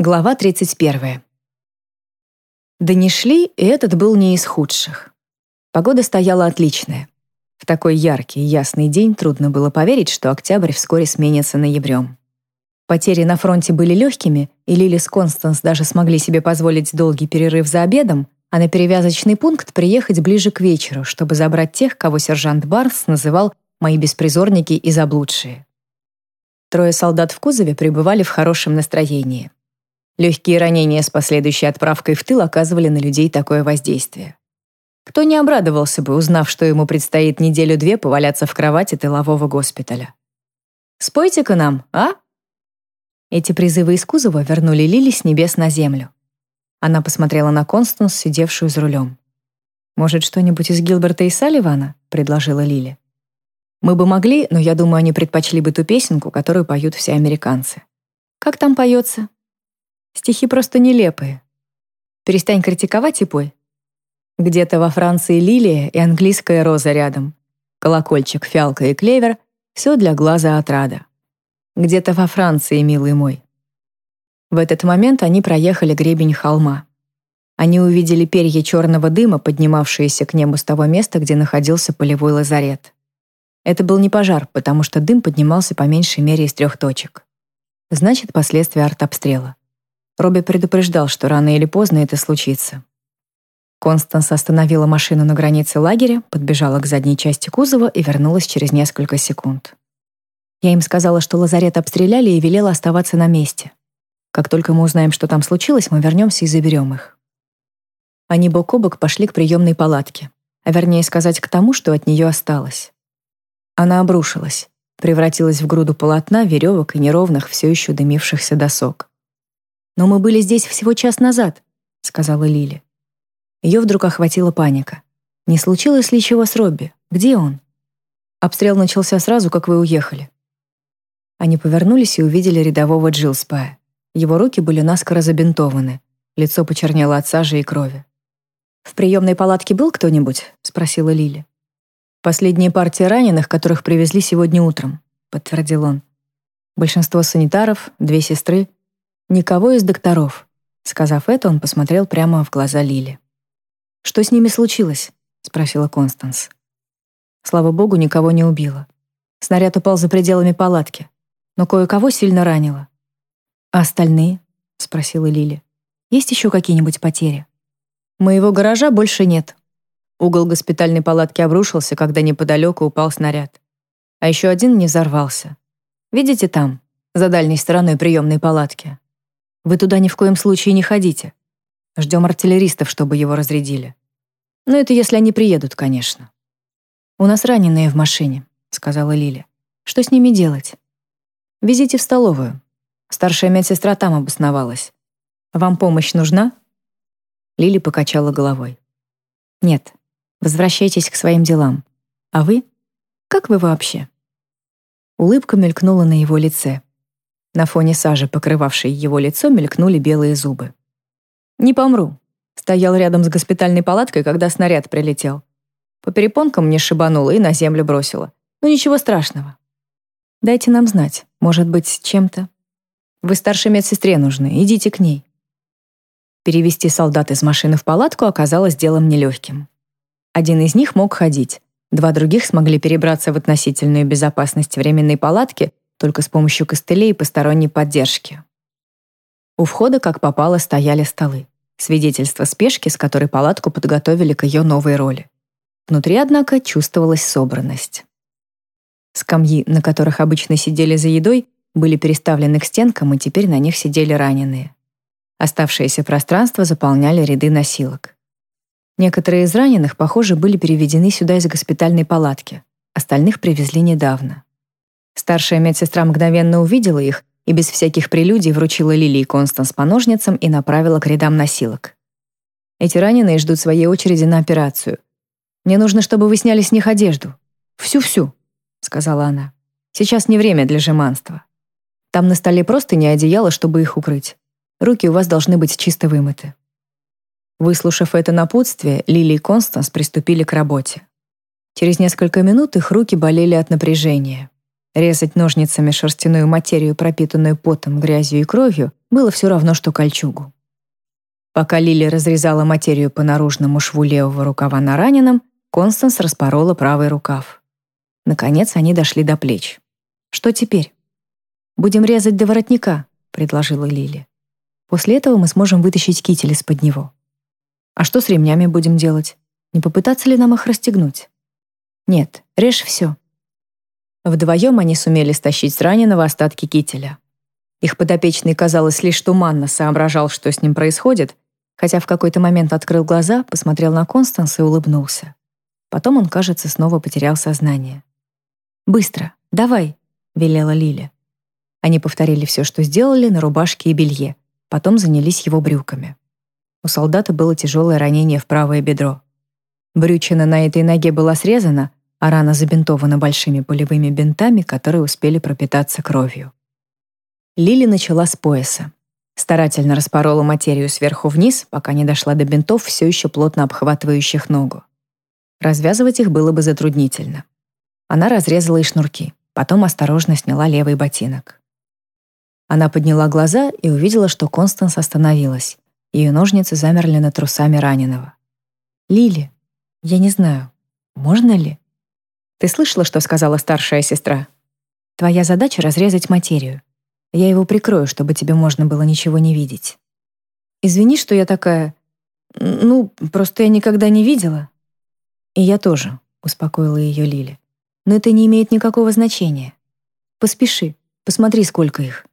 Глава 31. Да не шли, и этот был не из худших. Погода стояла отличная. В такой яркий ясный день трудно было поверить, что октябрь вскоре сменится ноябрем. Потери на фронте были легкими, и Лили с Констанс даже смогли себе позволить долгий перерыв за обедом, а на перевязочный пункт приехать ближе к вечеру, чтобы забрать тех, кого сержант Барнс называл «мои беспризорники и заблудшие». Трое солдат в кузове пребывали в хорошем настроении. Легкие ранения с последующей отправкой в тыл оказывали на людей такое воздействие. Кто не обрадовался бы, узнав, что ему предстоит неделю-две поваляться в кровати тылового госпиталя. «Спойте-ка нам, а?» Эти призывы из кузова вернули Лили с небес на землю. Она посмотрела на Констанс, сидевшую за рулем. «Может, что-нибудь из Гилберта и Салливана?» — предложила Лили. «Мы бы могли, но я думаю, они предпочли бы ту песенку, которую поют все американцы. Как там поется?» Стихи просто нелепые. Перестань критиковать и пой. Где-то во Франции лилия и английская роза рядом. Колокольчик, фиалка и клевер — все для глаза отрада. Где-то во Франции, милый мой. В этот момент они проехали гребень холма. Они увидели перья черного дыма, поднимавшиеся к небу с того места, где находился полевой лазарет. Это был не пожар, потому что дым поднимался по меньшей мере из трех точек. Значит, последствия артобстрела. Робби предупреждал, что рано или поздно это случится. Констанс остановила машину на границе лагеря, подбежала к задней части кузова и вернулась через несколько секунд. Я им сказала, что лазарет обстреляли и велела оставаться на месте. Как только мы узнаем, что там случилось, мы вернемся и заберем их. Они бок о бок пошли к приемной палатке, а вернее сказать, к тому, что от нее осталось. Она обрушилась, превратилась в груду полотна, веревок и неровных, все еще дымившихся досок. «Но мы были здесь всего час назад», — сказала Лили. Ее вдруг охватила паника. «Не случилось ли чего с Робби? Где он?» Обстрел начался сразу, как вы уехали. Они повернулись и увидели рядового Джилспая. Его руки были наскоро забинтованы, лицо почернело от сажи и крови. «В приемной палатке был кто-нибудь?» — спросила Лили. «Последняя партия раненых, которых привезли сегодня утром», — подтвердил он. «Большинство санитаров, две сестры, Никого из докторов. Сказав это, он посмотрел прямо в глаза Лили. «Что с ними случилось?» — спросила Констанс. Слава богу, никого не убило. Снаряд упал за пределами палатки, но кое-кого сильно ранило. «А остальные?» — спросила Лили. «Есть еще какие-нибудь потери?» «Моего гаража больше нет». Угол госпитальной палатки обрушился, когда неподалеку упал снаряд. А еще один не взорвался. Видите там, за дальней стороной приемной палатки? Вы туда ни в коем случае не ходите. Ждем артиллеристов, чтобы его разрядили. Но это если они приедут, конечно. У нас раненые в машине, сказала Лиля. Что с ними делать? Везите в столовую. Старшая медсестра там обосновалась. Вам помощь нужна? Лили покачала головой. Нет. Возвращайтесь к своим делам. А вы? Как вы вообще? Улыбка мелькнула на его лице. На фоне сажи, покрывавшей его лицо, мелькнули белые зубы. «Не помру». Стоял рядом с госпитальной палаткой, когда снаряд прилетел. По перепонкам мне шибануло и на землю бросило. Ну ничего страшного. Дайте нам знать, может быть, чем-то. Вы старшей медсестре нужны, идите к ней. Перевести солдат из машины в палатку оказалось делом нелегким. Один из них мог ходить, два других смогли перебраться в относительную безопасность временной палатки только с помощью костылей и посторонней поддержки. У входа, как попало, стояли столы. Свидетельство спешки, с которой палатку подготовили к ее новой роли. Внутри, однако, чувствовалась собранность. Скамьи, на которых обычно сидели за едой, были переставлены к стенкам, и теперь на них сидели раненые. Оставшееся пространство заполняли ряды носилок. Некоторые из раненых, похоже, были переведены сюда из госпитальной палатки, остальных привезли недавно. Старшая медсестра мгновенно увидела их и без всяких прелюдий вручила Лили и Констанс по ножницам и направила к рядам носилок. Эти раненые ждут своей очереди на операцию. Мне нужно, чтобы вы сняли с них одежду. Всю-всю, сказала она. Сейчас не время для жеманства. Там на столе просто не одеяло, чтобы их укрыть. Руки у вас должны быть чисто вымыты. Выслушав это напутствие, Лили и Констанс приступили к работе. Через несколько минут их руки болели от напряжения. Резать ножницами шерстяную материю, пропитанную потом, грязью и кровью, Было все равно, что кольчугу. Пока Лили разрезала материю по наружному шву левого рукава на раненом, Констанс распорола правый рукав. Наконец они дошли до плеч. «Что теперь?» «Будем резать до воротника», — предложила Лили. «После этого мы сможем вытащить китель из-под него». «А что с ремнями будем делать? Не попытаться ли нам их расстегнуть?» «Нет, режь все». Вдвоем они сумели стащить с раненого остатки кителя. Их подопечный, казалось, лишь туманно соображал, что с ним происходит, хотя в какой-то момент открыл глаза, посмотрел на Констанс и улыбнулся. Потом он, кажется, снова потерял сознание. «Быстро, давай», — велела Лиля. Они повторили все, что сделали, на рубашке и белье, потом занялись его брюками. У солдата было тяжелое ранение в правое бедро. Брючина на этой ноге была срезана, а рана забинтована большими полевыми бинтами, которые успели пропитаться кровью. Лили начала с пояса. Старательно распорола материю сверху вниз, пока не дошла до бинтов, все еще плотно обхватывающих ногу. Развязывать их было бы затруднительно. Она разрезала и шнурки, потом осторожно сняла левый ботинок. Она подняла глаза и увидела, что Констанс остановилась. Ее ножницы замерли над трусами раненого. «Лили, я не знаю, можно ли?» «Ты слышала, что сказала старшая сестра?» «Твоя задача — разрезать материю. Я его прикрою, чтобы тебе можно было ничего не видеть. Извини, что я такая... Ну, просто я никогда не видела. И я тоже, успокоила ее Лили. Но это не имеет никакого значения. Поспеши, посмотри, сколько их.